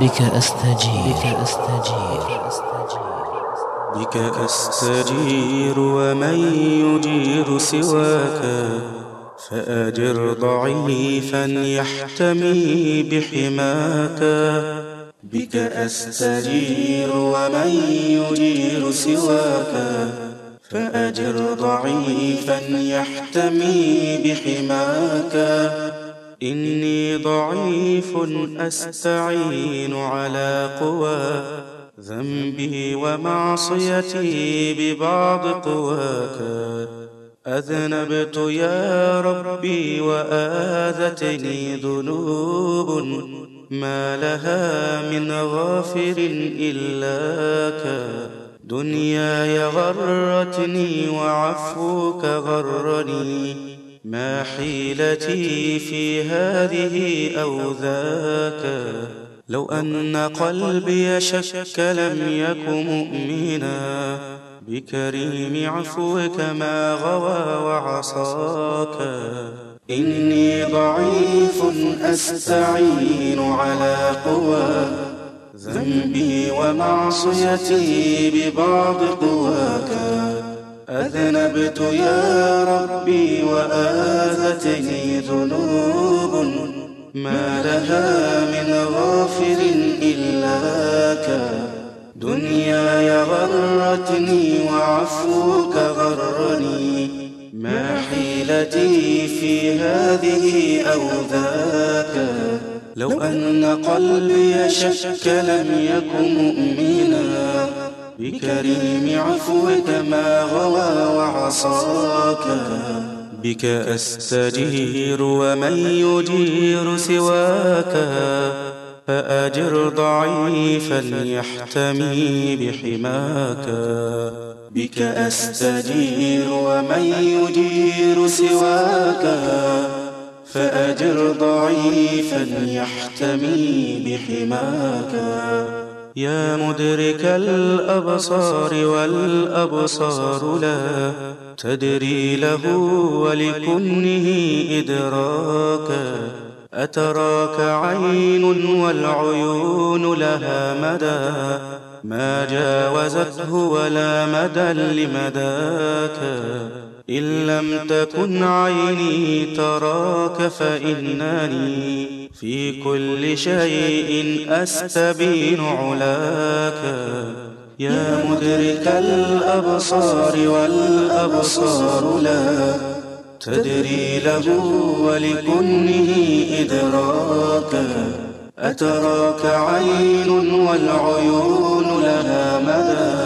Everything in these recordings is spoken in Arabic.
بك أستجير. بك أستجير. بك أستجير ومن يجير سواك فأجر ضعيفا يحتمي بحماك. بك أستجير ومن يجير سواك فأجر ضعيفا يحتمي بحماك. إني ضعيف أستعين على قوى ذنبي ومعصيتي ببعض قواك. أذنبت يا ربي وآذتني ذنوب ما لها من غافر إلاك دنياي غرتني وعفوك غرني. ما حيلتي في هذه أو ذاك؟ لو أن قلبي شك لم يك مؤمنا. بكريم عفوك ما غوى وعصاك. إني ضعيف أستعين على قوى. ذنبي ومعصيتي ببعض قواك. أذنبت يا ربي وآذتني ذنوب ما لها من غافر إلاك دنياي غرتني وعفوك غرني. ما حيلتي في هذه أو ذاك لو أن قلبي شك لم يك مؤمنا. بكريم عفوك ما غوى وعصاك. بك أستجير ومن يجير سواك. فأجر ضعيفا يحتمي بحماك. بك أستجير ومن يجير سواك. فأجر ضعيفا يحتمي بحماك. يا مدرك الأبصار والأبصار لا تدري له ولكنه إدراكا أتراك عين والعيون لها مدى. ما جاوزته ولا مدى لمداك. إن لم تكن عيني تراك فإنني في كل شيء أستبين علاك. يا مدرك الأبصار والأبصار لا تدري له ولكنه إدراكا أتراك عين والعيون لها مدى.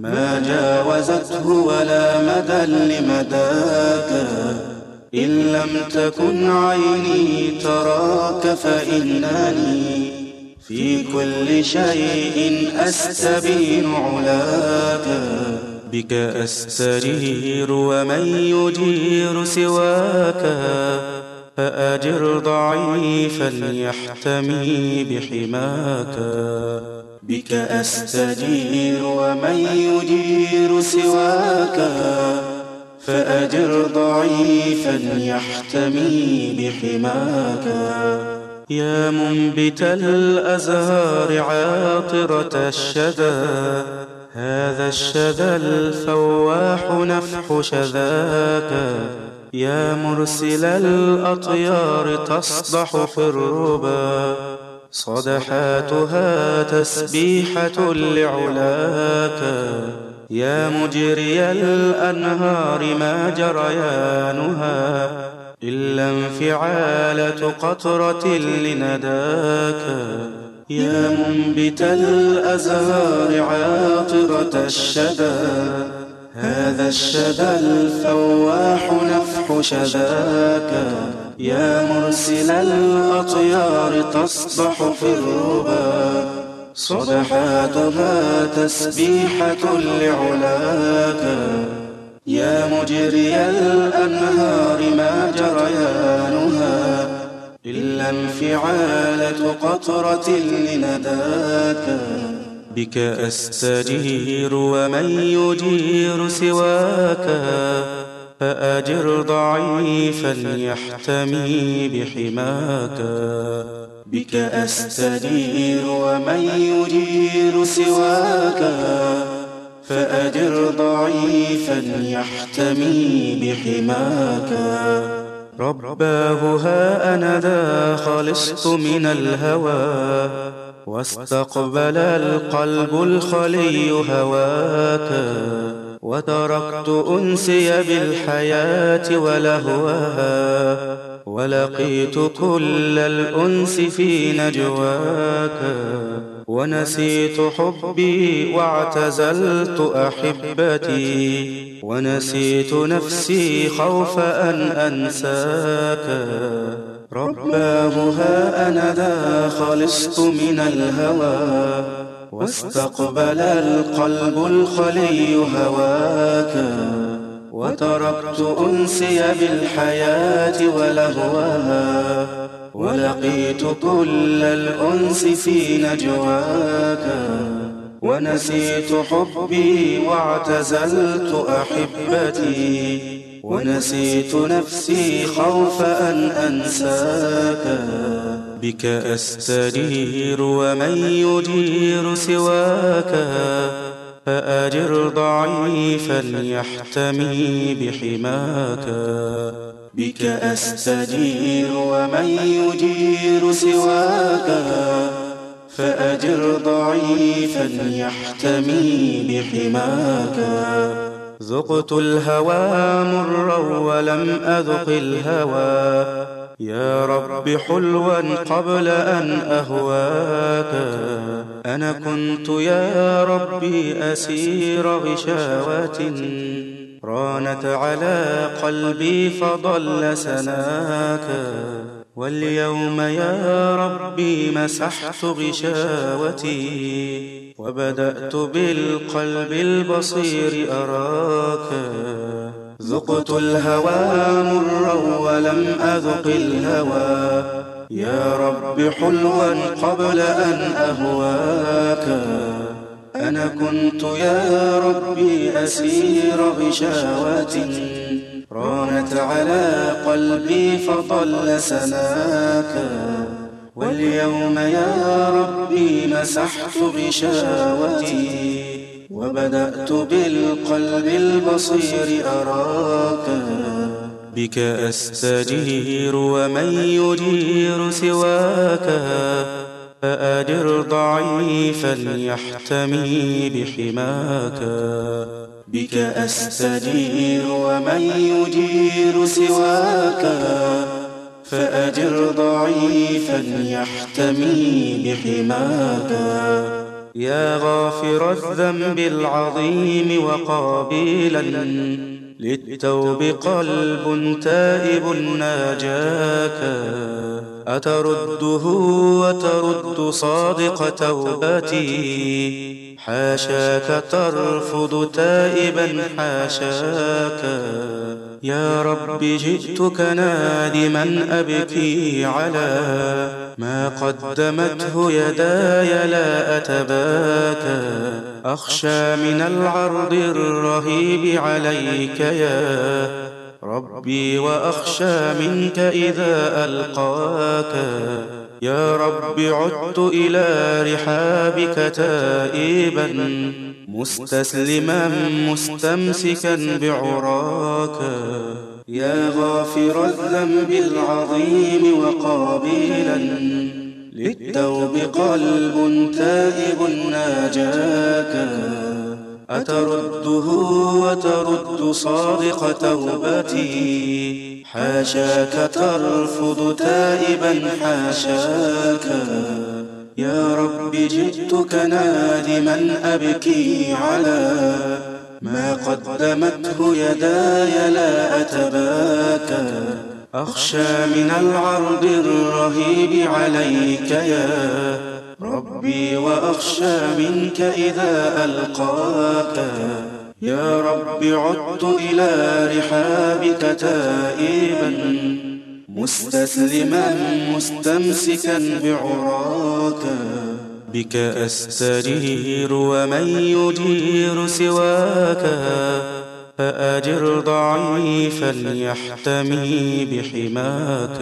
ما جاوزته ولا مدى لمداك. إن لم تكن عيني تراك فإنني في كل شيء أستبين علاك. بك أستجير ومن يجير سواك. فأجر ضعيفا يحتمي بحماك. بك أستجير ومن يجير سواك فأجر ضعيفا يحتمي بحماك. يا منبت الأزهار عاطرة الشذا هذا الشذا الفواح نفح شذاك. يا مرسل الأطيار تصدح في الربا صدحاتها تسبيحة لعلاك. يا مجري الأنهار ما جريانها إلا انفعالة قطرة لنداك. يا منبت الأزهار عاطرة الشدى هذا الشدى الفواح نفح شذاك. يا مرسل الأطيار تصبح في الربا. صدحاتها تسبيحة لعلاك. يا مجري الأنهار ما جريانها. إلا انفعالة قطرة لنداك. بك أستجير ومن يجير سواك. فأجر ضعيفا يحتمي بحماك. بك أستجير ومن يجير سواك. فأجر ضعيفا يحتمي بحماك. رباه ها أنا ذا خلصت من الهوى. واستقبل القلب الخلي هواك. وتركت أنسي بالحياة ولهوها ولقيت كل الأنس في نجواك ونسيت حبي واعتزلت أحبتي ونسيت نفسي خوف أن أنساك. رباه ها أنا ذا خلصت من الهوى واستقبل القلب الخلي هواك وتركت أنسي بالحياة ولهوها ولقيت كل الأنس في نجواك ونسيت حبي واعتزلت أحبتي. ونسيت نفسي خوف أن أنساك. بك أستجير ومن يجير سواك. فأجر ضعيفا يحتمي بحماك. بك أستجير ومن يجير سواك. فأجر ضعيفا يحتمي بحماك. ذقت الهوى مرا ولم أذق الهوى. يا رب حلوا قبل أن أهواك. أنا كنت يا ربي أسير غشاوة. رانت على قلبي فضل سناك. واليوم يا ربي مسحت غشاوتي. وبدأت بالقلب البصير أراك. ذقت الهوى مرا ولم أذق الهوى. يا رب حلوا قبل أن أهواك. أنا كنت يا ربي أسير غشاوة رانت على قلبي فضل سناك. واليوم يا ربي مسحت غشاوتي وبدأت بالقلب البصير أراك بك أستجير ومن يجير سواك فأجر ضعيفا يحتمي بحماك بك أستجير ومن يجير سواك فأجر ضعيفا يحتمي بحماك يا غافر الذنب العظيم وقابلا للتوب قلب تائب ناجاك. أترده وترد صادق توبتي. حاشاك ترفض تائبا حاشاك. يا رب جئتك نادما أبكي على ما قدمته يداي لا أتباك. أخشى من العرض الرهيب عليك يا ربي وأخشى منك إذا ألقاك. يا رب عدت إلى رحابك تائبا مستسلما مستمسكا بعراك. يا غافر الذنب العظيم وقابلا للتوب قلب تائب ناجاك. أترده وترد صادق توبتي؟ حاشاك ترفض تائبا حاشاك. يا رب جئتك نادما أبكي على ما قدمته يداي لا أتباكى. أخشى من العرض الرهيب عليك يا ربي وأخشى منك إذا ألقاك. يا رب عدت إلى رحابك تائبا مستسلما مستمسكا بعراك. بك أستجير ومن يجير سواك. فأجر ضعيفا يحتمي بحماك.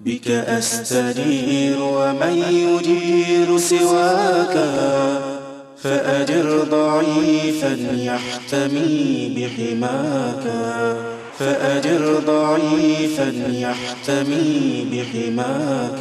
بك أستجير ومن يجير سواك. فأجر ضعيفا يحتمي بحماك. فأجر ضعيفا يحتمي بحماك.